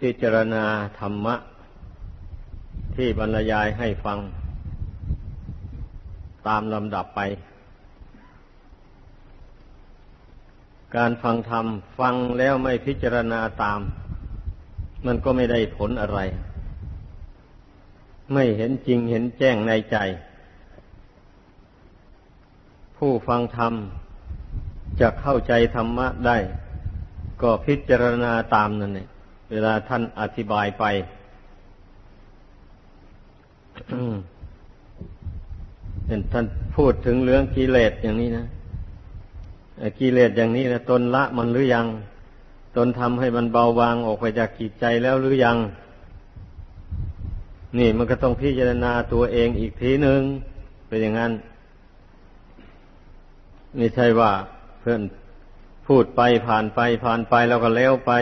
พิจารณาธรรมะ ที่บรรยายให้ฟัง ตามลำดับไป การฟังธรรม ฟังแล้วไม่พิจารณาตาม มันก็ไม่ได้ผลอะไร ไม่เห็นจริงเห็นแจ้งในใจ ผู้ฟังธรรม จะเข้าใจธรรมะได้ ก็พิจารณาตามนั่นเอง เวลาท่านอธิบายไปเห็นท่านพูดถึงเรื่องกิเลสอย่างนี้นะกิเลสอย่างนี้นะตนละมันหรือยัง ตนทำให้มันเบาบางออกไปจากจิตใจแล้วหรือยัง นี่มันก็ต้องพิจารณาตัวเองอีกทีหนึ่งเป็นอย่างนั้นไม่ใช่ว่าเพื่อนพูดไปผ่านไปผ่านไปแล้วก็แล้วไป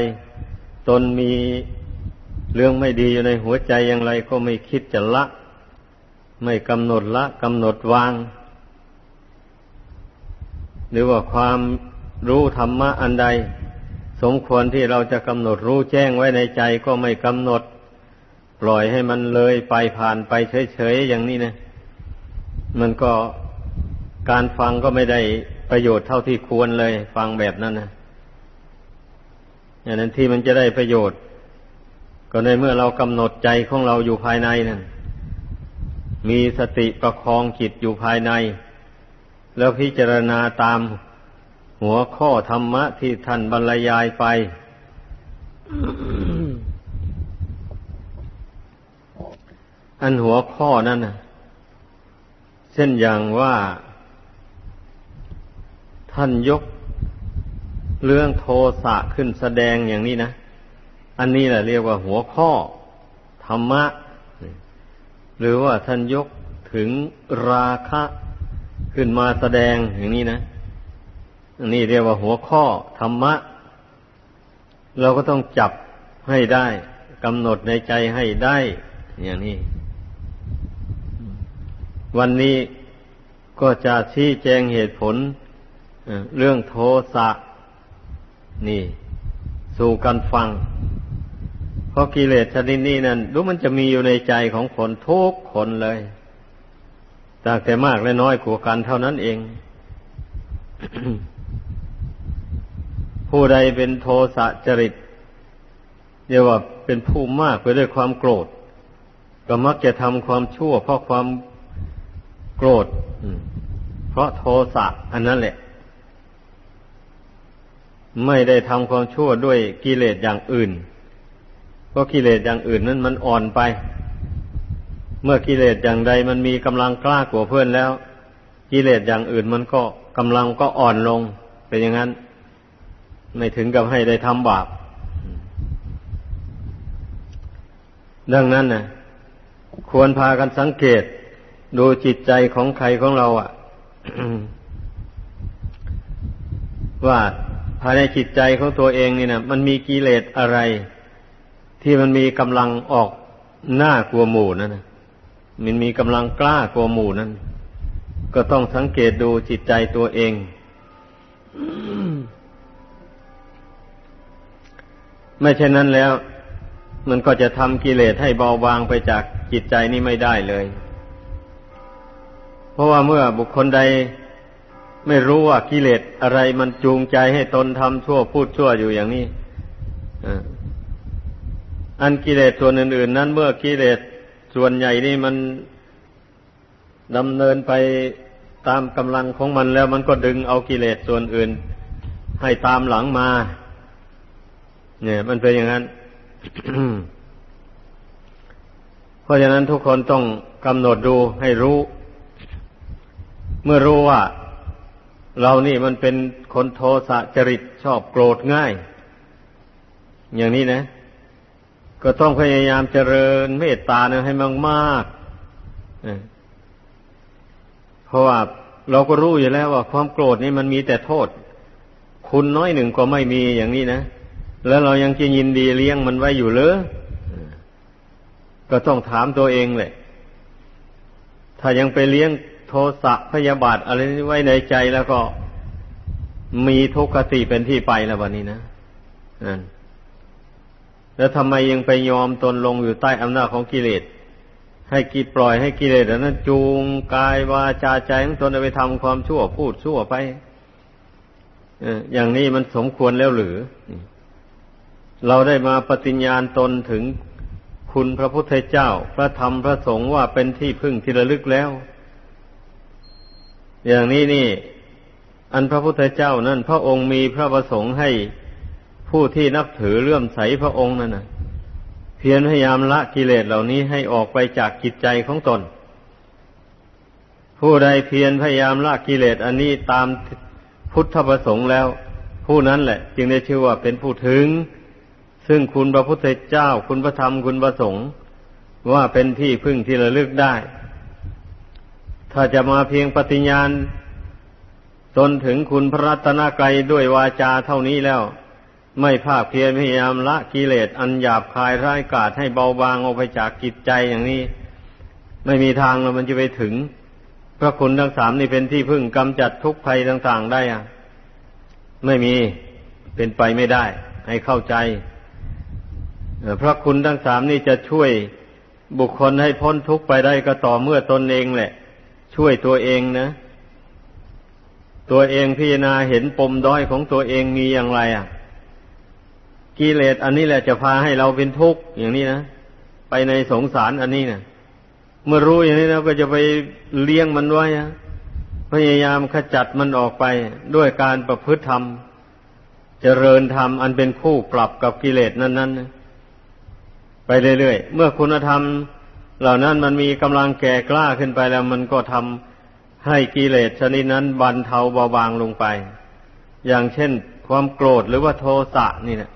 ตนมีเรื่องไม่ดีอยู่ในหัวใจอย่างไรก็ไม่คิดจะละ ไม่กำหนดละกำหนดวาง หรือว่าความรู้ธรรมะอันใด สมควรที่เราจะกำหนดรู้แจ้งไว้ในใจก็ไม่กำหนด ปล่อยให้มันเลยไปผ่านไปเฉยๆอย่างนี้นะ มันก็การฟังก็ไม่ได้ประโยชน์เท่าที่ควรเลย ฟังแบบนั้นนะ อย่างนั้นที่มันจะได้ประโยชน์ ก็ในเมื่อเรากำหนดใจของเราอยู่ภายในนั่นมีสติประคองจิตอยู่ภายใน แล้วพิจารณาตามหัวข้อธรรมะที่ท่านบรรยายไป อันหัวข้อนั่นนะเช่นอย่างว่า ท่านยก เรื่องโทสะขึ้นแสดงอย่างนี้นะ อันนี้แหละเรียกว่าหัวข้อธรรมะ หรือว่าท่านยกถึงราคะขึ้นมาแสดงอย่างนี้นะ อันนี้เรียกว่าหัวข้อธรรมะ เราก็ต้องจับให้ได้กำหนดในใจให้ได้ อย่างนี้ วันนี้ก็จะชี้แจงเหตุผลเรื่องโทสะ นี่ สู่กันฟัง เพราะกิเลสชนิดนี้นั้นรู้มันจะมีอยู่ในใจของคนทุกคนเลยต่างแต่มากและน้อยกว่ากันเท่านั้นเอง ผู้ใดเป็นโทสะจริตเรียกว่าเป็นผู้มากไปด้วยความโกรธ ก็มักจะทำความชั่ว เพราะความโกรธเพราะโทสะอันนั้นแหละ ไม่ได้ทำความชั่วด้วยกิเลสอย่างอื่น เพราะกิเลสอย่างอื่นนั้นมันอ่อนไป เมื่อกิเลสอย่างใดมันมีกำลังกล้ากว่าเพื่อนแล้ว กิเลสอย่างอื่นมันก็กำลังก็อ่อนลง เป็นอย่างนั้น ไม่ถึงกับให้ได้ทำบาปดังนั้นนะควรพากันสังเกตดูจิตใจของใครของเราอะ่ะ ว่าายในจิตใจของตัวเองนี่นะมันมีกิเลสอะไร ที่มันมีกำลังออกหน้ากลัวหมู่นั่นนะมันมีกำลังกล้ากลัวหมู่นั้นก็ต้องสังเกตดูจิตใจตัวเองไม่เช่นนั้นแล้ว มันก็จะทำกิเลสให้เบาบางไปจากจิตใจนี้ไม่ได้เลย เพราะว่าเมื่อบุคคลใด ไม่รู้ว่ากิเลสอะไรมันจูงใจให้ตนทำชั่วพูดชั่วอยู่อย่างนี้อันกิเลสส่วนอื่น ๆ นั้น เมื่อกิเลสส่วนใหญ่นี่มันดำเนินไปตามกำลังของมันแล้วมันก็ดึงเอากิเลสส่วนอื่น ให้ตามหลังมา เนี่ย มันเป็นอย่างนั้น เพราะฉะนั้นทุกคนต้องกำหนดดูให้รู้ เมื่อรู้ว่า เรานี่มันเป็นคนโทสะจริตชอบโกรธง่าย อย่างนี้นะ ก็ต้องพยายามเจริญเมตตาเนี่ยให้มากมากเพราะว่าเราก็รู้อยู่แล้วว่า ความโกรธนี่มันมีแต่โทษ คุณน้อยหนึ่งก็ไม่มีอย่างนี้นะแล้วเรายังจะยินดีเลี้ยงมันไว้อยู่เลยก็ต้องถามตัวเองแหละ ถ้ายังไปเลี้ยง โทสะพยาบาทอะไรไว้ในใจแล้วก็มีทุกขติเป็นที่ไปแล้ววันนี้นะแล้วทำไมยังไปยอมตนลงอยู่ใต้อำนาจของกิเลส ให้กิปล่อยให้กิเลสนั้นจูงกายวาจาใจของตนไปทำความชั่วพูดชั่วไปอย่างนี้มันสมควรแล้วหรือ เราได้มาปฏิญญาณตนถึงคุณพระพุทธเจ้า พระธรรมพระสงฆ์ว่าเป็นที่พึ่งที่ระลึกแล้ว อย่างนี้นี่ อันพระพุทธเจ้านั่นพระองค์มีพระประสงค์ให้ผู้ที่นับถือเลื่อมใสพระองค์นั่นนะเพียรพยายามละกิเลสเหล่านี้ให้ออกไปจากจิตใจของตน ผู้ใดเพียรพยายามละกิเลสอันนี้ตามพุทธประสงค์แล้ว ผู้นั้นแหละ จึงได้ชื่อว่าเป็นผู้ถึง ซึ่งคุณพระพุทธเจ้าคุณพระธรรมคุณพระสงฆ์ว่าเป็นที่พึ่งที่ระลึกได้ ถ้าจะมาเพียงปฏิญญาณ ตนถึงคุณพระรัตนกรัยด้วยวาจาเท่านี้แล้ว ไม่ภาคเพียรพยายามละกิเลสอันหยาบคายร้ายกาจให้เบาบางออกไปจากกิจใจอย่างนี้ ไม่มีทางแล้วมันจะไปถึง พระคุณทั้งสามนี่เป็นที่พึ่งกำจัดทุกภัยต่าง ๆ ได้อะไม่มีเป็นไปไม่ได้ ให้เข้าใจพระคุณทั้งสามนี่จะช่วยบุคคลให้พ้นทุกข์ไปได้ก็ต่อเมื่อตนเองแหละ ช่วยตัวเองนะ ตัวเองพิจารณาเห็นปมด้อยของตัวเองมีอย่างไรอะกิเลสอันนี้แหละจะพาให้เราเป็นทุกข์อย่างนี้นะไปในสงสารอันนี้นะเมื่อรู้อย่างนี้เราก็จะไปเลี้ยงมันไว้นะพยายามขจัดมันออกไปด้วยการประพฤติธรรมเจริญธรรมอันเป็นคู่ปรับกับกิเลสนั้นๆไปเรื่อยๆเมื่อคุณธรรม เหล่านั้นมันมีกำลังแก่กล้าขึ้นไปแล้ว มันก็ทำให้กิเลสชนิดนั้นบรรเทาเบาบางลงไป อย่างเช่น ความโกรธหรือว่าโทสะนี่นะ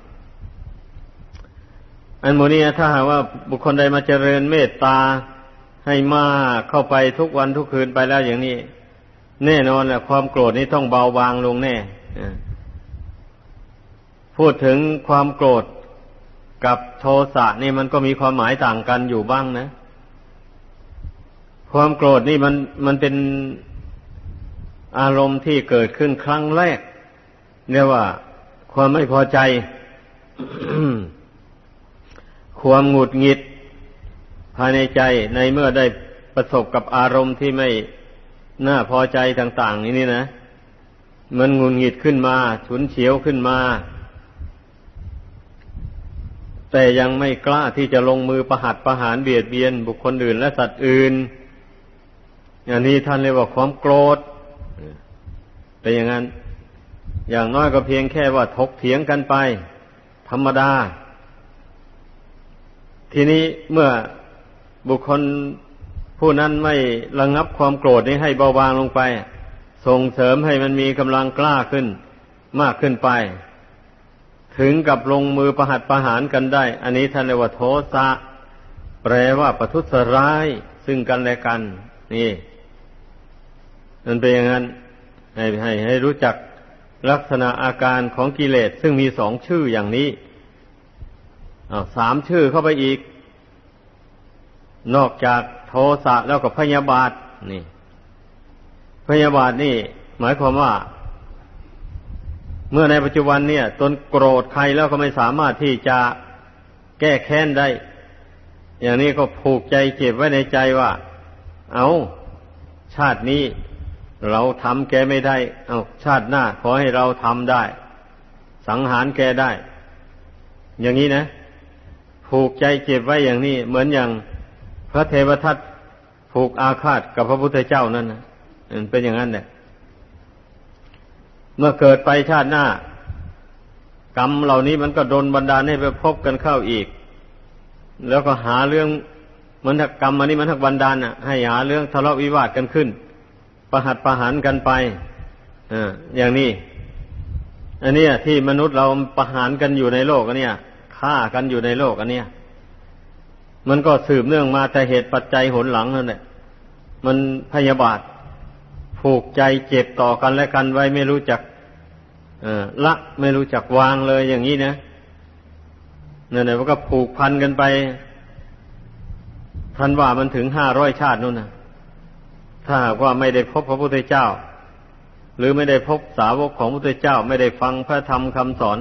อันโมนี้ถ้าหากว่าบุคคลใดมาเจริญเมตตาให้มากเข้าไปทุกวันทุกคืนไปแล้วอย่างนี้ แน่นอนแหละความโกรธนี้ต้องเบาบางลงแน่พูดถึงความโกรธกับโทสะนี่มันก็มีความหมายต่างกันอยู่บ้างนะ ความโกรธนี่มันมันเป็นอารมณ์ที่เกิดขึ้นครั้งแรกเรียกว่า ความไม่พอใจ ความหงุดหงิด ภายในใจในเมื่อได้ประสบกับอารมณ์ที่ไม่น่าพอใจต่าง ๆ นี้นี่นะ มันหงุดหงิดขึ้นมา ฉุนเฉียวขึ้นมา แต่ยังไม่กล้าที่จะลงมือประหัตประหารเบียดเบียน บุคคลอื่นและสัตว์อื่น อย่างนี้ท่านเรียกว่าความโกรธเป็นอย่างนั้น อย่างน้อยก็เพียงแค่ว่าทกเถียงกันไป ธรรมดา ทีนี้เมื่อบุคคลผู้นั้นไม่ระงับความโกรธนี้ให้เบาบางลงไป ส่งเสริมให้มันมีกำลังกล้าขึ้น มากขึ้นไป ถึงกับลงมือประหัตประหารกันได้ อันนี้ท่านเรียกว่าโทสะแปลว่าประทุษร้าย ซึ่งกันและกัน นี่ มันเป็นอย่างนั้นให้ให้ให้รู้จักลักษณะอาการของกิเลสซึ่งมีสองชื่ออย่างนี้สามชื่อเข้าไปอีก นอกจากโทสะแล้วก็พยาบาทนี่ พยาบาทนี่ หมายความว่า เมื่อในปัจจุบันเนี่ย ตนโกรธใครแล้วก็ไม่สามารถที่จะแก้แค้นได้ อย่างนี้ก็ผูกใจเก็บไว้ในใจว่า เอาชาตินี้ เราทำแกไม่ได้ เอาชาติหน้า ขอให้เราทำได้ สังหารแกได้ อย่างนี้นะผูกใจเจ็บไว้อย่างนี้ เหมือนอย่างพระเทวทัตผูกอาฆาตกับพระพุทธเจ้านั่นนะเป็นอย่างนั้นแหละเมื่อเกิดไปชาติหน้า กรรมเหล่านี้มันก็โดนบันดาลให้ไปพบกันเข้าอีก แล้วก็หาเรื่องมันถักกรรมอันนี้มันถักบันดาลอะ ให้หาเรื่องทะเลาะวิวาทกันขึ้น ประหัตประหารกันไปออย่างนี้ อันนี้ที่มนุษย์เราประหารกันอยู่ในโลกอันนี้ฆ่ากันอยู่ในโลกอันเนี้ยมันก็สืบเนื่องมาแต่เหตุปัจจัยหนหลังนั่นแหละมันพยาบาทผูกใจเจ็บต่อกันและกันไว้ไม่รู้จักละไม่รู้จักวางเลยอย่างนี้นะเนี่ยเนี่ยมันก็ผูกพันกันไปท่านว่ามันถึงห้าร้อยชาตินู่นนะ ถ้าหากว่าไม่ได้พบพระพุทธเจ้า หรือไม่ได้พบสาวกของพระพุทธเจ้า ไม่ได้ฟังพระธรรมคำสอน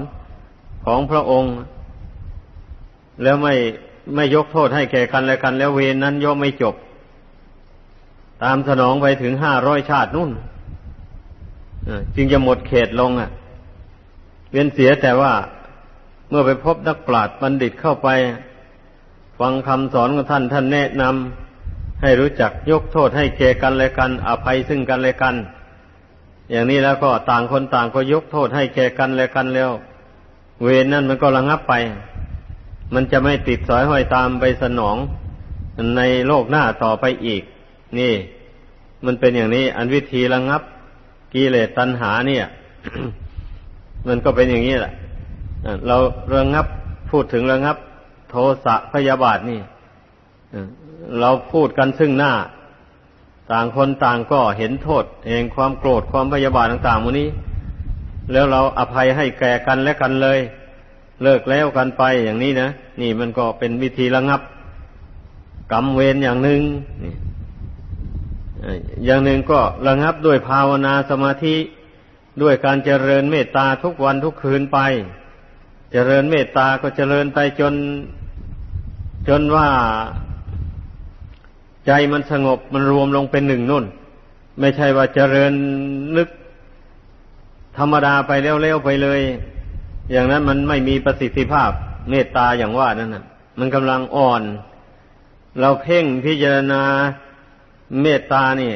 ของพระองค์ แล้วไม่ไม่ยกโทษให้แก่กันและกัน แล้วเวรนั้นย่อมไม่จบ ตามสนองไปถึงห้าร้อยชาตินู่นจึงจะหมดเขตลงอะ เวียนเสียแต่ว่าเมื่อไปพบนักปราชญ์บัณฑิตเข้าไป ฟังคำสอนของท่านท่านแนะนำ ให้รู้จักยกโทษให้แก่กันและกัน อภัยซึ่งกันและกัน อย่างนี้แล้วก็ต่างคนต่างก็ยกโทษให้แก่กันและกันแล้ว เวรนั่นมันก็ระงับไป มันจะไม่ติดสอยห้อยตามไปสนอง ในโลกหน้าต่อไปอีก นี่ มันเป็นอย่างนี้ อันวิธีระงับกิเลสตัณหาเนี่ย มันก็เป็นอย่างนี้แหละเราระงับพูดถึงระงับ โทสะพยาบาทนี่ เราพูดกันซึ่งหน้า ต่างคนต่างก็เห็นโทษเองความโกรธความพยาบาทต่างๆมูนี้ แล้วเราอภัยให้แก่กันและกันเลย เลิกแล้วกันไปอย่างนี้นะนี่มันก็เป็นวิธีระงับกรรมเวรอย่างหนึ่งอย่างหนึ่งก็ระงับด้วยภาวนาสมาธิด้วยการเจริญเมตตาทุกวันทุกคืนไป เจริญเมตตาก็เจริญไปจน จนว่า ใจมันสงบมันรวมลงเป็นหนึ่งนุ่น ไม่ใช่ว่าเจริญนึกธรรมดาไปเร็วๆไปเลย อย่างนั้นมันไม่มีประสิทธิภาพ เมตตาอย่างว่านั่นนะมันกำลังอ่อน เราเพ่งพิจารณาเมตตานี่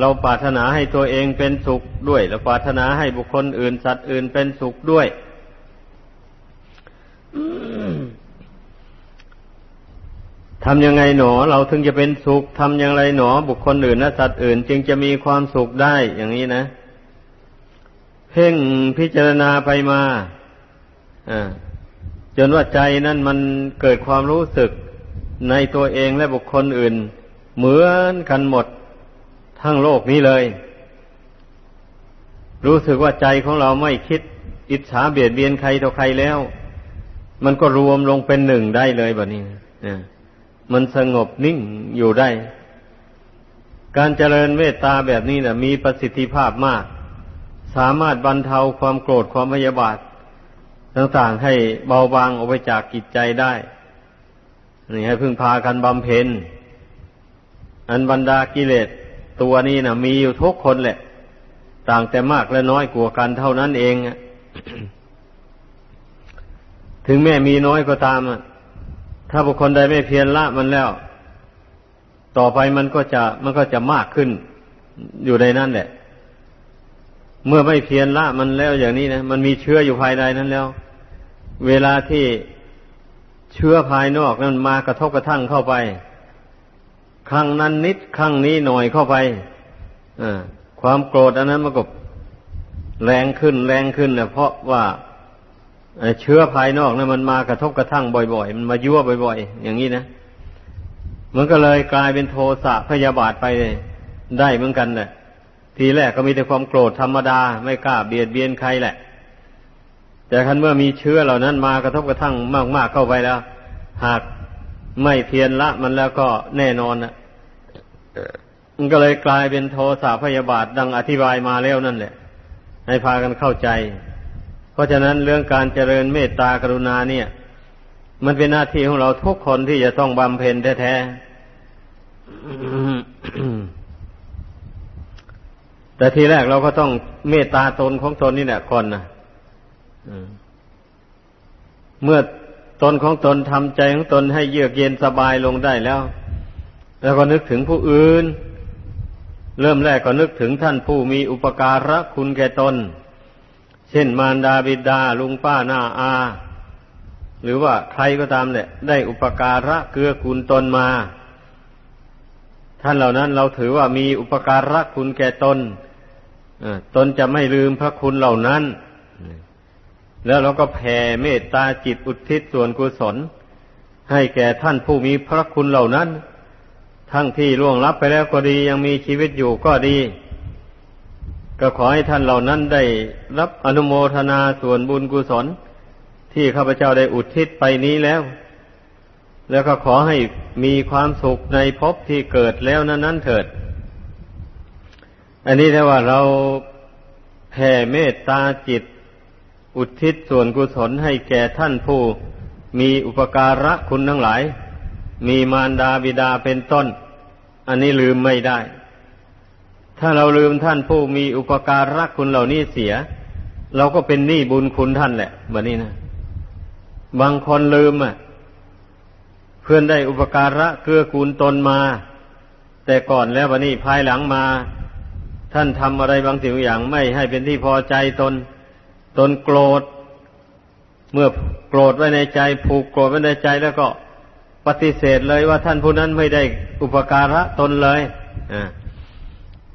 เราปรารถนาให้ตัวเองเป็นสุขด้วยเราปรารถนาให้บุคคลอื่นสัตว์อื่นเป็นสุขด้วย ทำยังไงหนอ เราถึงจะเป็นสุขทำอย่างไรหนอ บุคคลอื่นและสัตว์อื่น จึงจะมีความสุขได้อย่างนี้นะ เพ่งพิจารณาไปมาจนว่าใจนั่นมันเกิดความรู้สึกในตัวเองและบุคคลอื่น เหมือนกันหมดทั้งโลกนี้เลย รู้สึกว่าใจของเราไม่คิดอิจฉาเบียดเบียนใครต่อใครแล้ว มันก็รวมลงเป็นหนึ่งได้เลยแบบนี้นะ มันสงบนิ่งอยู่ได้ การเจริญเมตตาแบบนี้นะมีประสิทธิภาพมาก สามารถบรรเทาความโกรธความพยาบาท ต่างๆให้เบาบางออกไปจากกิจใจได้นี่ให้พึ่งพากันบำเพ็ญอันบรรดากิเลสตัวนี้นะมีอยู่ทุกคนแหละ ต่างแต่มากและน้อยกว่ากันเท่านั้นเองถึงแม้มีน้อยก็ตาม ถ้าบุคคลใดไม่เพียรละมันแล้ว ต่อไปมันก็จะมันก็จะมากขึ้นอยู่ในนั้นแหละ เมื่อไม่เพียรละมันแล้วอย่างนี้นะมันมีเชื้ออยู่ภายในนั้นแล้ว เวลาที่เชื้อภายนอกนั้นมากระทบกระทั่งเข้าไป ครั้งนั้นนิดครั้งนี้หน่อยเข้าไปอความโกรธอันนั้นมันก็แรงขึ้นแรงขึ้นเนี่ยเพราะว่า เชื้อภายนอกนะมันมากระทบกระทั่งบ่อยๆ มันมายั่วบ่อยๆ อย่างนี้นะมันก็เลยกลายเป็นโทสะพยาบาทไปได้เหมือนกันแหละทีแรกก็มีแต่ความโกรธธรรมดา ไม่กล้าเบียดเบียนใครแหละ แต่คันเมื่อมีเชื้อเหล่านั้นมากระทบกระทั่งมากๆเข้าไปแล้ว หากไม่เพียรละ มันแล้วก็แน่นอนนะมันก็เลยกลายเป็นโทสะพยาบาทดังอธิบายมาแล้วนั่นแหละ ให้พากันเข้าใจ ราะฉะนั้นเรื่องการเจริญเมตตากรุณาเนี่ย มันเป็นหน้าที่ของเราทุกคนที่จะต้องบำเพ็ญแท้ๆแต่ทีแรกเราก็ต้องเมตตาตนของตนนี่แหละคนนะเมื่อตนของตนทำใจของตนให้เยือกเย็นสบายลงได้แล้ว แล้วก็นึกถึงผู้อื่น เริ่มแรกก็นึกถึงท่านผู้มีอุปการะคุณแก่ตน เช่นมารดาบิดาลุงป้าหน้าอา หรือว่าใครก็ตามเนี่ยได้อุปการะเกื้อกูลตนมา ท่านเหล่านั้นเราถือว่ามีอุปการะคุณแก่ตนตนจะไม่ลืมพระคุณเหล่านั้น แล้วเราก็แผ่เมตตาจิตอุทิศส่วนกุศล ให้แก่ท่านผู้มีพระคุณเหล่านั้น ทั้งที่ล่วงลับไปแล้วก็ดียังมีชีวิตอยู่ก็ดี ก็ขอให้ท่านเหล่านั้นได้รับอนุโมทนาส่วนบุญกุศล ที่ข้าพเจ้าได้อุทิศไปนี้แล้ว แล้วก็ขอให้มีความสุขในภพที่เกิดแล้วนั้นนั้นเถิด อันนี้แปลว่าเราแผ่เมตตาจิต อุทิศส่วนกุศลให้แก่ท่านผู้ มีอุปการะคุณทั้งหลาย มีมารดาบิดาเป็นต้น อันนี้ลืมไม่ได้ ถ้าเราลืมท่านผู้มีอุปการะคุณเหล่านี้เสีย เราก็เป็นหนี้บุญคุณท่านแหละแบบนี้นะบางคนลืมอะ เพื่อนได้อุปการะเกื้อกูลตนมา แต่ก่อนแล้ววันนี้ภายหลังมา ท่านทำอะไรบางสิ่งอย่างไม่ให้เป็นที่พอใจตน ตนโกรธ เมื่อโกรธไว้ในใจ ผูกโกรธไว้ในใจแล้วก็ปฏิเสธเลยว่าท่านผู้นั้นไม่ได้อุปการะตนเลย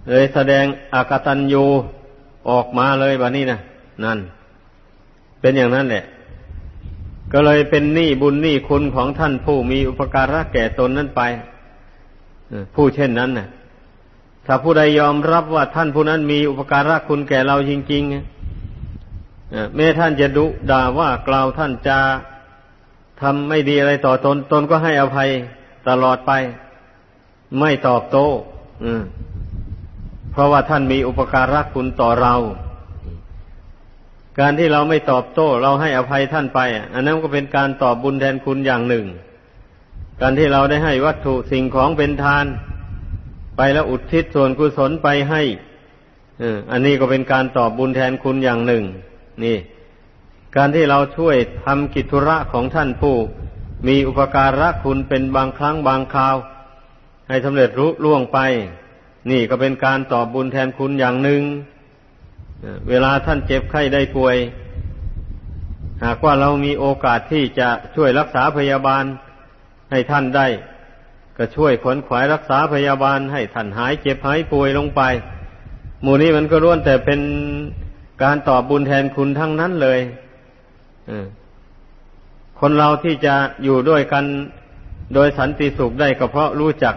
เลยแสดงอากตันยูออกมาเลยแบบนี้นะนั่น เป็นอย่างนั้นแหละ ก็เลยเป็นหนี้บุญหนี้คุณของท่านผู้มีอุปการะแก่ตนนั้นไปผู้เช่นนั้นนะถ้าผู้ใดยอมรับว่าท่านผู้นั้นมีอุปการะคุณแก่เราจริงๆแม้ท่านจะดุด่าว่ากล่าวท่านจะทำไม่ดีอะไรต่อตน ตนก็ให้อภัยตลอดไป ไม่ตอบโต้ เพราะว่าท่านมีอุปการะคุณต่อเรา การที่เราไม่ตอบโต้เราให้อภัยท่านไป อันนั้นก็เป็นการตอบบุญแทนคุณอย่างหนึ่ง การที่เราได้ให้วัตถุสิ่งของเป็นทาน ไปแล้วอุทิศส่วนกุศลไปให้อันนี้ก็เป็นการตอบบุญแทนคุณอย่างหนึ่ง นี่ การที่เราช่วยทำกิจธุระของท่านผู้มีอุปการะคุณเป็นบางครั้งบางคราว ให้สำเร็จรู้ล่วงไป นี่ก็เป็นการตอบบุญแทนคุณอย่างหนึ่ง เวลาท่านเจ็บไข้ได้ป่วย หากว่าเรามีโอกาสที่จะช่วยรักษาพยาบาลให้ท่านได้ ก็ช่วยขนขวายรักษาพยาบาลให้ท่านหายเจ็บหายป่วยลงไป หมู่นี้มันก็ล้วนแต่เป็นการตอบบุญแทนคุณทั้งนั้นเลยคนเราที่จะอยู่ด้วยกันโดยสันติสุขได้ก็เพราะรู้จัก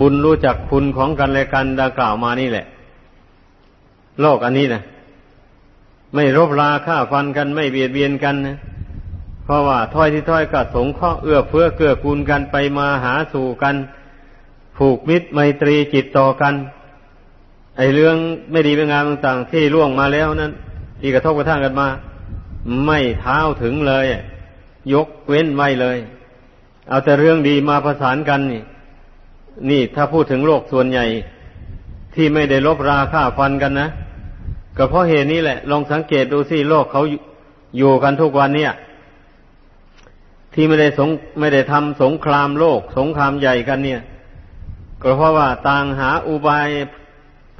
บุญรู้จักคุณของกันและกันดังกล่าวมานี่แหละ โลกอันนี้นะไม่รบราฆ่าฟันกันไม่เบียดเบียนกันนะเพราะว่าถ้อยที่ถ้อยก็สงเคราะห์เอื้อเฟื้อเกื้อกูลกันไปมาหาสู่กัน ผูกมิตรไมตรีจิตต่อกัน ไอ้เรื่องไม่ดีไม่งามต่างๆที่ล่วงมาแล้วนั้นที่กระทบกระทั่งกันมา ไม่เท้าถึงเลย ยกเว้นไว้เลย เอาแต่เรื่องดีมาประสานกันนี่ นี่ถ้าพูดถึงโลกส่วนใหญ่ ที่ไม่ได้ลบราค่าฟันกันนะก็เพราะเหตุนี้แหละ ลองสังเกตดูสิโลกเขาอยู่กันทุกวันเนี่ย ที่ไม่ได้สงไม่ได้ทำสงครามโลก สงครามใหญ่กันเนี่ย ก็เพราะว่าต่างหาอุบาย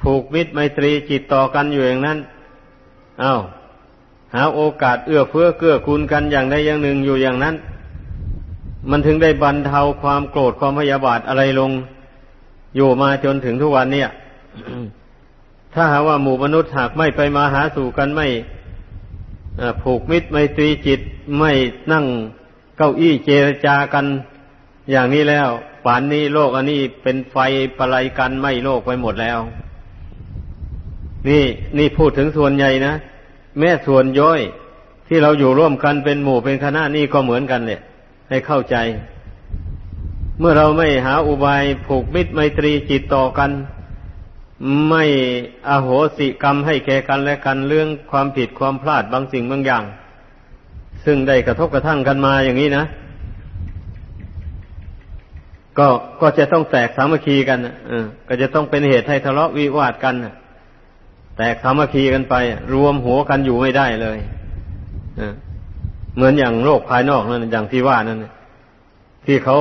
ผูกมิตรไมตรีจิตต่อกันอยู่อย่างนั้นอา้าวหาโอกาสเอื้อเฟื้อเกื้อกูลกันอย่างใดอย่างหนึ่งอยู่อย่างนั้น มันถึงได้บรรเทาความโกรธความพยาบาทอะไรลงอยู่มาจนถึงทุกวันเนี่ย ถ้าหาว่าหมู่มนุษย์หากไม่ไปมาหาสู่กันไม่ผูกมิตรไม่ตรีจิตไม่นั่งเก้าอี้เจรจากันอย่างนี้แล้ว ป่านนี้โลกอันนี้เป็นไฟประไลกันไม่โลกไปหมดแล้ว นี่นี่พูดถึงส่วนใหญ่นะแม้ส่วนย่อยที่เราอยู่ร่วมกันเป็นหมู่เป็นคณะนี่ก็เหมือนกันเนี่ย ให้เข้าใจ เมื่อเราไม่หาอุบายผูกมิตรไมตรีจิตต่อกัน ไม่อโหสิกรรมให้แก่กันและกันเรื่องความผิดความพลาดบางสิ่งบางอย่าง ซึ่งได้กระทบกระทั่งกันมาอย่างนี้นะก็ก็จะต้องแตกสามัคคีกันอก็จะต้องเป็นเหตุให้ทะเลาะวิวาทกันแต่สามัคคีกันไป รวมหัวกันอยู่ไม่ได้เลย เหมือนอย่างโลกภายนอกนั่นอย่างที่ว่านั่นที่เขา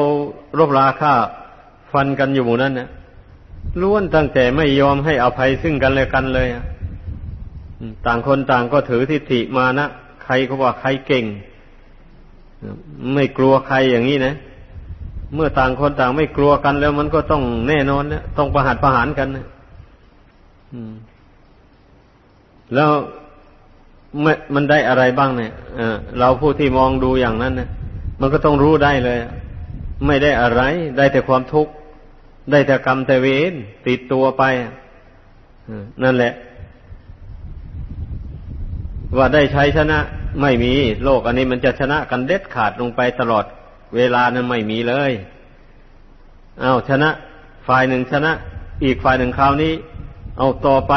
รบราฆ่าฟันกันอยู่หมู่นั้นนะล้วนตั้งแต่ไม่ยอมให้อภัยซึ่งกันและกันเลยต่างคนต่างก็ถือทิฏฐิมานะใครเขาว่าใครเก่ง ไม่กลัวใครอย่างนี้นะเมื่อต่างคนต่างไม่กลัวกันแล้วมันก็ต้องแน่นอนนะต้องประหัตประหารกันนะแล้ว มันได้อะไรบ้างเนี่ยเราผู้ที่มองดูอย่างนั้นเนี่ยมันก็ต้องรู้ได้เลย ไม่ได้อะไร ได้แต่ความทุกข์ได้แต่กรรมแต่เวรติดตัวไปนั่นแหละ ว่าได้ใช้ชนะไม่มี โลกอันนี้มันจะชนะกันเด็ดขาดลงไปตลอด เวลานั้นไม่มีเลยเอาชนะ ฝ่ายหนึ่งชนะ อีกฝ่ายหนึ่งคราวนี้ เอาต่อไป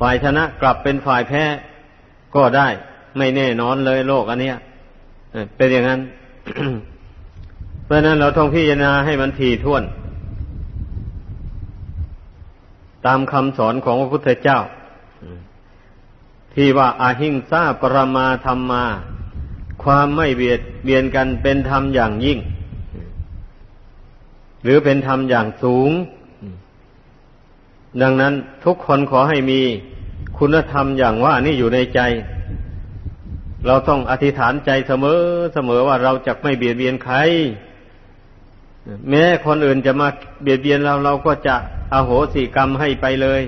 ฝ่ายชนะกลับเป็นฝ่ายแพ้ ก็ได้ไม่แน่นอนเลยโลกอันเนี้ยเป็นอย่างนั้น เพราะนั้นเราต้องพิจารณาให้มันถี่ถ้วน ตามคำสอนของพระพุทธเจ้า ที่ว่าอาหิงซาปรมาธรรมมา ความไม่เบียดเบียนกันเป็นธรรมอย่างยิ่ง หรือเป็นธรรมอย่างสูง ดังนั้นทุกคนขอให้มี คุณธรรมอย่างว่านี่อยู่ในใจ เราต้องอธิษฐานใจเสมอเสมอว่าเราจะไม่เบียดเบียนใคร แม้คนอื่นจะมาเบียดเบียนเราเราก็จะอโหสิกรรมให้ไปเลย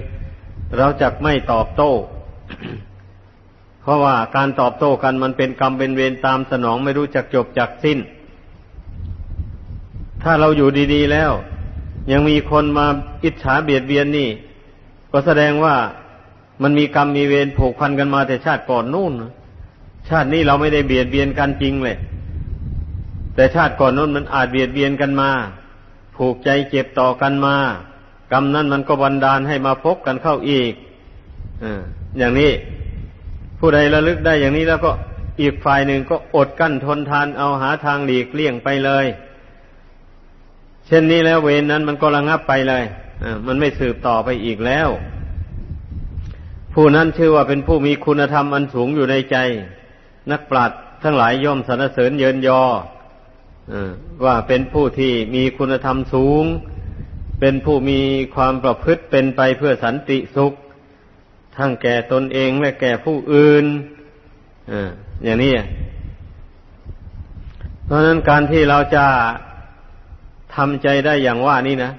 เราจะไม่ตอบโต้ เพราะว่าการตอบโต้กันมันเป็นกรรมเป็นเวรตามสนองไม่รู้จักจบจักสิ้น ถ้าเราอยู่ดี ๆ แล้ว ยังมีคนมาอิจฉาเบียดเบียนนี่ ก็แสดงว่า มันมีกรรมมีเวรผูกพันกันมาแต่ชาติก่อนนู่น ชาตินี้เราไม่ได้เบียดเบียนกันจริงเลย แต่ชาติก่อนนู้นมันอาจเบียดเบียนกันมา ผูกใจเจ็บต่อกันมา กรรมนั้นมันก็บันดาลให้มาพบกันเข้าอีกออย่างนี้ ผู้ใดระลึกได้อย่างนี้แล้วก็อีกฝ่ายหนึ่งก็อดกั้นทนทานเอาหาทางหลีกเลี่ยงไปเลย เช่นนี้แล้วเวรนั้นมันก็ระงับไปเลยมันไม่สืบต่อไปอีกแล้ว ผู้นั้นชื่อว่าเป็นผู้มีคุณธรรมอันสูงอยู่ในใจ นักปราชญ์ทั้งหลายย่อมสรรเสริญเยินยอว่าเป็นผู้ที่มีคุณธรรมสูง เป็นผู้มีความประพฤติเป็นไปเพื่อสันติสุข ทั้งแก่ตนเองและแก่ผู้อื่นอย่างนี้เพราะนั้นการที่เราจะทำใจได้อย่างว่านี้นะ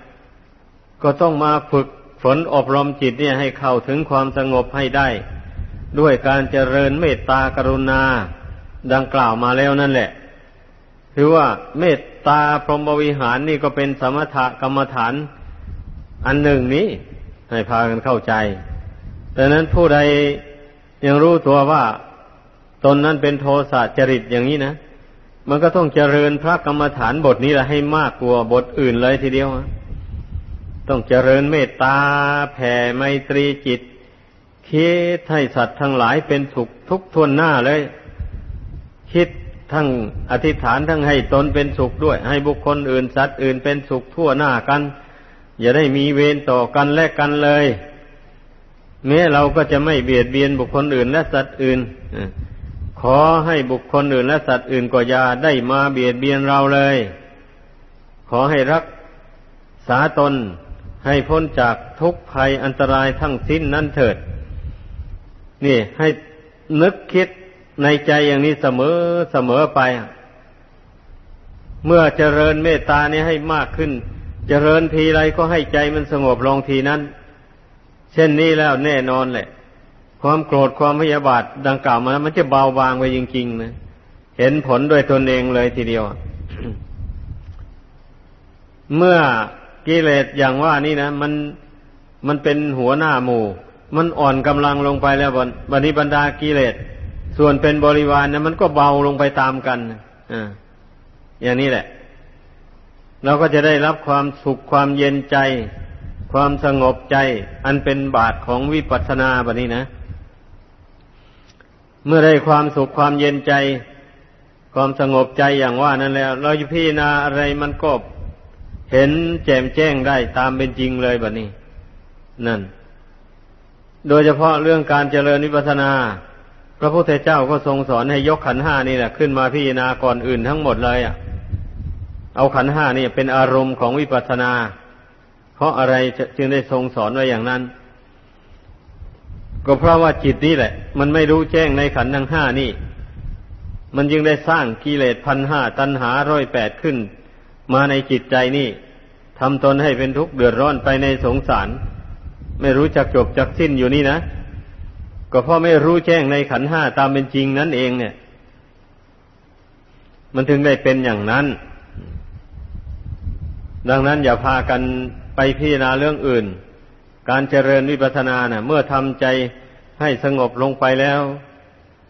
ก็ต้องมาฝึก ฝนอบรมจิตเนี่ยให้เข้าถึงความสงบให้ได้ ด้วยการเจริญเมตตากรุณา ดังกล่าวมาแล้วนั่นแหละ คือว่าเมตตาพรหมวิหารนี่ก็เป็นสมถกรรมฐาน อันหนึ่งนี้ให้พากันเข้าใจดังนั้นผู้ใดยังรู้ตัวว่าตนนั้นเป็นโทสะจริตอย่างนี้นะ มันก็ต้องเจริญพระกรรมฐานบทนี้แหละให้มากกว่าบทอื่นเลยทีเดียวนะ ต้องเจริญเมตตาแผ่ไมตรีจิตคิดให้สัตว์ทั้งหลายเป็นสุขทุกทวนหน้าเลย คิดทั้งอธิษฐานทั้งให้ตนเป็นสุขด้วย ให้บุคคลอื่นสัตว์อื่นเป็นสุขทั่วหน้ากัน อย่าได้มีเวรต่อกันและกันเลยแม้เราก็จะไม่เบียดเบียนบุคคลอื่นและสัตว์อื่นขอให้บุคคลอื่นและสัตว์อื่นก็อย่าได้มาเบียดเบียนเราเลย ขอให้รักษาตน ให้พ้นจากทุกภัยอันตรายทั้งสิ้นนั่นเถิด นี่ให้นึกคิดในใจอย่างนี้เสมอเสมอไป เมื่อเจริญเมตตานี้ให้มากขึ้น เจริญทีไรก็ให้ใจมันสงบลงทีนั้น เช่นนี้แล้วแน่นอนแหละ ความโกรธความพยาบาทดังกล่าวมามันจะเบาบางไปจริงๆนะเห็นผลด้วยตนเองเลยทีเดียว เมื่อ กิเลสอย่างว่านี่นะมันมันเป็นหัวหน้าหมู่ มันอ่อนกำลังลงไปแล้วบันิบรรดากิเลสส่วนเป็นบริวารนะมันก็เบาลงไปตามกันอ่าอย่างนี้แหละ เราก็จะได้รับความสุขความเย็นใจ ความสงบใจ อันเป็นบาทของวิปัสสนาแบบนี้นะ เมื่อได้ความสุขความเย็นใจ ความสงบใจอย่างว่านั้นแล้ว เราจะพิจารณาอะไรมันก็ เห็นแจ่มแจ้งได้ตามเป็นจริงเลยแบบนี้ นั่น โดยเฉพาะเรื่องการเจริญวิปัสนา พระพุทธเจ้าก็ทรงสอนให้ยกขันห้านี่แหละขึ้นมาพิจารณาก่อนอื่นทั้งหมดเลยอะ เอาขันห้านี่เป็นอารมณ์ของวิปัสนา เพราะอะไรจึงได้ทรงสอนไว้อย่างนั้น ก็เพราะว่าจิตนี่แหละ มันไม่รู้แจ้งในขันทั้งห้านี่ มันจึงได้สร้างกิเลสพันห้าตัณหาร้อยแปดขึ้น มาในจิตใจนี่ทำตนให้เป็นทุกข์เดือดร้อนไปในสงสาร ไม่รู้จักจบจักสิ้นอยู่นี่นะก็เพราะไม่รู้แจ้งในขันห้าตามเป็นจริงนั่นเองเนี่ย มันถึงได้เป็นอย่างนั้น ดังนั้นอย่าพากันไปพิจารณาเรื่องอื่น การเจริญวิปัสสนาเนะ่ะ เมื่อทำใจให้สงบลงไปแล้ว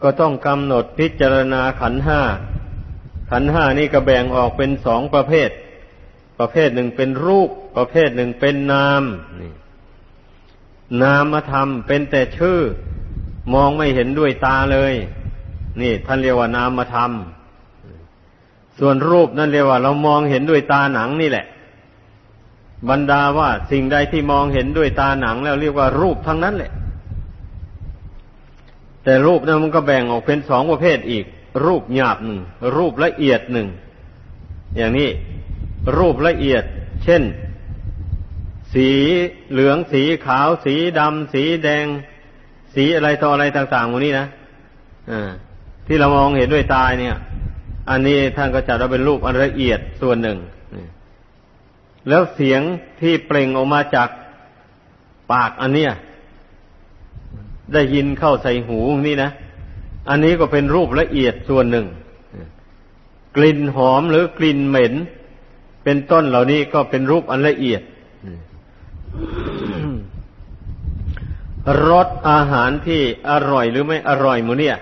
ก็ต้องกำหนดพิจารณาขันห้า ขันห้านี่ก็แบ่งออกเป็นสองประเภท ประเภทหนึ่งเป็นรูป ประเภทหนึ่งเป็นนามนี่นามธรรมเป็นแต่ชื่อ มองไม่เห็นด้วยตาเลย นี่ท่านเรียกว่านามธรรม ส่วนรูปนั่นเรียกว่า เรามองเห็นด้วยตาหนังนี่แหละ บรรดาว่าสิ่งใดที่มองเห็นด้วยตาหนัง แล้วเรียกว่ารูปทั้งนั้นแหละ แต่รูปนั้นมันก็แบ่งออกเป็นสองประเภทอีก รูปหยาบหนึ่ง รูปละเอียดหนึ่ง อย่างนี้รูปละเอียด เช่น สีเหลืองสีขาว สีดำสีแดง สีอะไรต่ออะไรต่างๆพวกนี้นะอ่าที่เรามองเห็นด้วยตาเนี่ย อันนี้ท่านก็จัดว่าเป็นรูปอันละเอียดส่วนหนึ่ง แล้วเสียงที่เปล่งออกมาจากปากอันเนี้ยได้ยินเข้าใส่หูนี่นะ อันนี้ก็เป็นรูปละเอียดส่วนหนึ่ง กลิ่นหอมหรือกลิ่นเหม็น เป็นต้นเหล่านี้ก็เป็นรูปอันละเอียดรสอาหารที่อร่อยหรือไม่อร่อยมูเนี่ย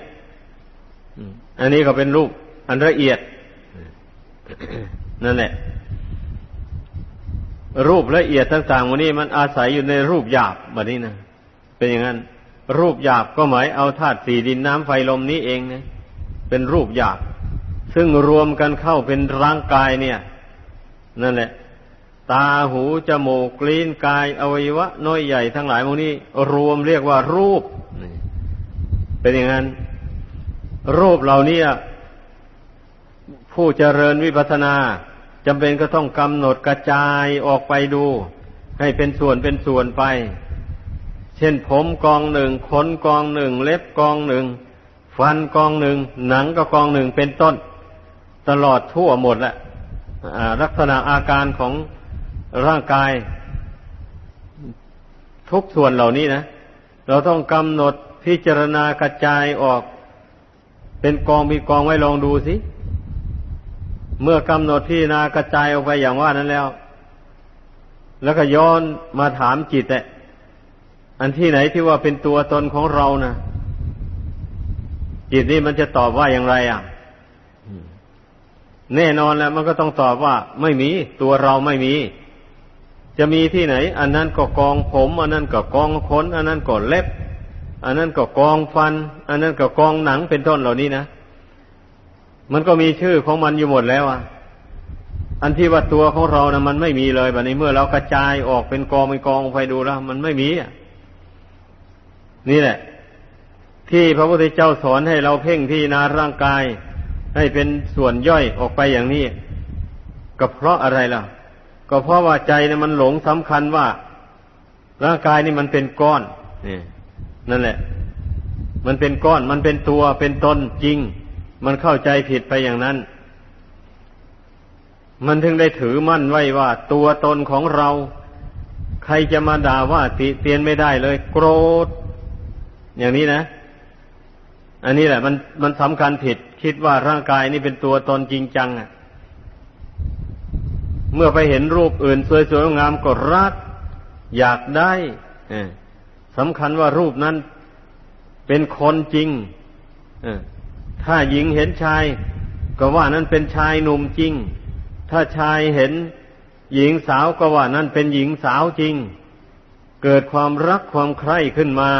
อันนี้ก็เป็นรูปอันละเอียด นั่นแหละ รูปละเอียดต่างๆวันนี้มันอาศัยอยู่ในรูปหยาบแบบนี้นะเป็นอย่างนั้น รูปหยาบก็หมายเอาธาตุสี่ดินน้ำไฟลมนี้เองนะเป็นรูปหยาบ ซึ่งรวมกันเข้าเป็นร่างกายเนี่ย นั่นแหละ ตาหูจมูกลิ้นกายอวัยวะน้อยใหญ่ทั้งหลายพวกนี้ รวมเรียกว่ารูป เป็นอย่างนั้น รูปเหล่านี้ผู้เจริญวิปัสนาจำเป็นก็ต้องกำหนดกระจายออกไปดู ให้เป็นส่วนเป็นส่วนไป เช่นผมกองหนึ่งขนกองหนึ่ง เล็บกองหนึ่ง ฟันกองหนึ่ง หนังก็กองหนึ่งเป็นต้น ตลอดทั่วหมดแหละลักษณะอาการของร่างกาย ทุกส่วนเหล่านี้นะ เราต้องกำหนดพิจารณากระจายออก เป็นกองมีกองไว้ลองดูสิ เมื่อกำหนดที่นากระจายออกไปอย่างว่านั้นแล้ว แล้วก็ย้อนมาถามจิตแหละ อันที่ไหนที่ว่าเป็นตัวตนของเรานะจิตนี่มันจะตอบว่าอย่างไรอะแน่นอนแล้วมันก็ต้องตอบว่า ไม่มี ตัวเราไม่มี จะมีที่ไหน อันนั้นก็กองผม อันนั้นก็กองขน อันนั้นก็เล็บ อันนั้นก็กองฟัน อันนั้นก็กองหนังเป็นต้นเหล่านี้นะมันก็มีชื่อของมันอยู่หมดแล้วอะ อันที่ว่าตัวของเรานะมันไม่มีเลยแบบนี้เมื่อเรากระจายออกเป็นกองเป็นกองไปดูแล้ว มันไม่มีอะ นี่แหละ ที่พระพุทธเจ้าสอนให้เราเพ่งที่นาร่างกาย ให้เป็นส่วนย่อยออกไปอย่างนี้ ก็เพราะอะไรล่ะ ก็เพราะว่าใจเนี่ยมันหลงสำคัญว่า ร่างกายนี่มันเป็นก้อนนี่นั่นแหละ มันเป็นก้อน มันเป็นตัวเป็นตนจริง มันเข้าใจผิดไปอย่างนั้น มันถึงได้ถือมั่นไว้ว่า ตัวตนของเรา ใครจะมาด่าว่าติเตียนไม่ได้เลย โกรธ อย่างนี้นะ อันนี้แหละ มันมันสำคัญผิด คิดว่าร่างกายนี่เป็นตัวตนจริงจังอะ เมื่อไปเห็นรูปอื่นสวยๆงามก็รัก อยากได้สำคัญว่ารูปนั้นเป็นคนจริงถ้าหญิงเห็นชาย ก็ว่านั้นเป็นชายหนุ่มจริง ถ้าชายเห็นหญิงสาวก็ว่านั้นเป็นหญิงสาวจริง เกิดความรักความใคร่ขึ้นมา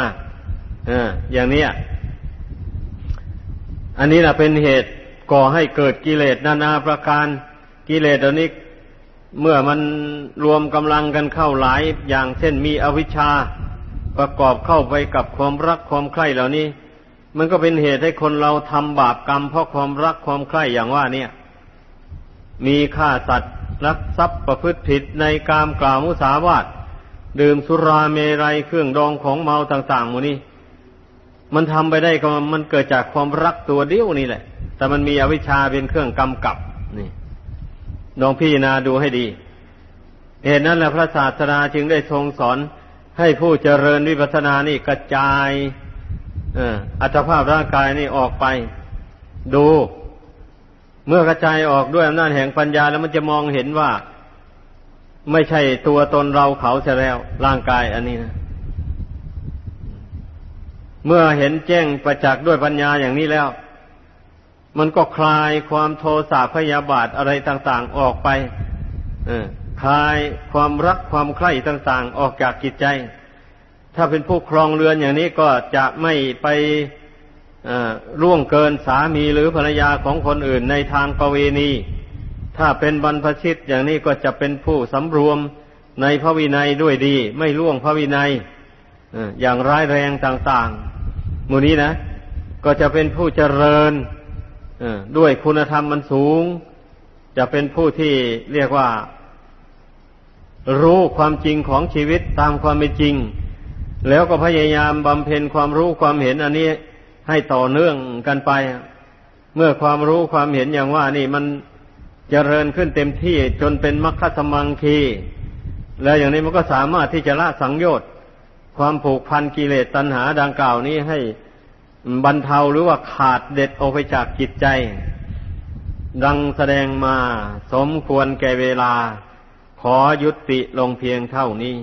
อย่างนี้อันนี้แหละเป็นเหตุก่อให้เกิดกิเลสนานาประการกิเลสอันนี้เมื่อมันรวมกำลังกันเข้าหลายอย่างเช่นมีอวิชชาประกอบเข้าไปกับความรักความใคร่เหล่านี้ มันก็เป็นเหตุให้คนเราทำบาปกรรมเพราะความรักความใคร่อย่างว่าเนี่ย มีฆ่าสัตว์รักทรัพย์ประพฤติผิดในกามกล่าวมุสาวาทดื่มสุราเมรัยเครื่องดองของเมาต่างๆหมดนี้ มันทำไปได้ก็มันเกิดจากความรักตัวเดียวนี่แหละ แต่มันมีอวิชชาเป็นเครื่องกำกับ นี่ลองพิจารณาดูให้ดี เหตุนั้นแหละพระศาสดาจึงได้ทรงสอนให้ผู้เจริญวิปัสสนานี่กระจายอัตภาพร่างกายนี่ออกไป ดู เมื่อกระจายออกด้วยอำนาจแห่งปัญญาแล้วมันจะมองเห็นว่า ไม่ใช่ตัวตนเราเขาเสียแล้วร่างกายอันนี้นะ เมื่อเห็นแจ้งประจักษ์ด้วยปัญญาอย่างนี้แล้ว มันก็คลายความโทสะพยาบาทอะไรต่าง ๆออกไปคลายความรักความใคร่ต่าง ๆ ออกจากจิตใจ ถ้าเป็นผู้ครองเรือนอย่างนี้ก็จะไม่ไปร่วงเกินสามีหรือภรรยาของคนอื่นในทางประเวณี ถ้าเป็นบรรพชิตอย่างนี้ก็จะเป็นผู้สำรวมในพระวินัยด้วยดี ไม่ล่วงพระวินัยอย่างร้ายแรงต่าง ๆ มูนี้นะ ก็จะเป็นผู้เจริญด้วยคุณธรรมมันสูง จะเป็นผู้ที่เรียกว่า รู้ความจริงของชีวิตตามความเป็นจริง แล้วก็พยายามบำเพ็ญความรู้ความเห็นอันนี้ให้ต่อเนื่องกันไป เมื่อความรู้ความเห็นอย่างว่านี่มันเจริญขึ้นเต็มที่จนเป็นมรรคสมังคี แล้วอย่างนี้มันก็สามารถที่จะละสังโยชน์ ความผูกพันกิเลสตัณหาดังกล่าวนี้ให้บรรเทาหรือว่าขาดเด็ดออกไปจากจิตใจ ดังแสดงมาสมควรแก่เวลา ขอยุติลงเพียงเท่านี้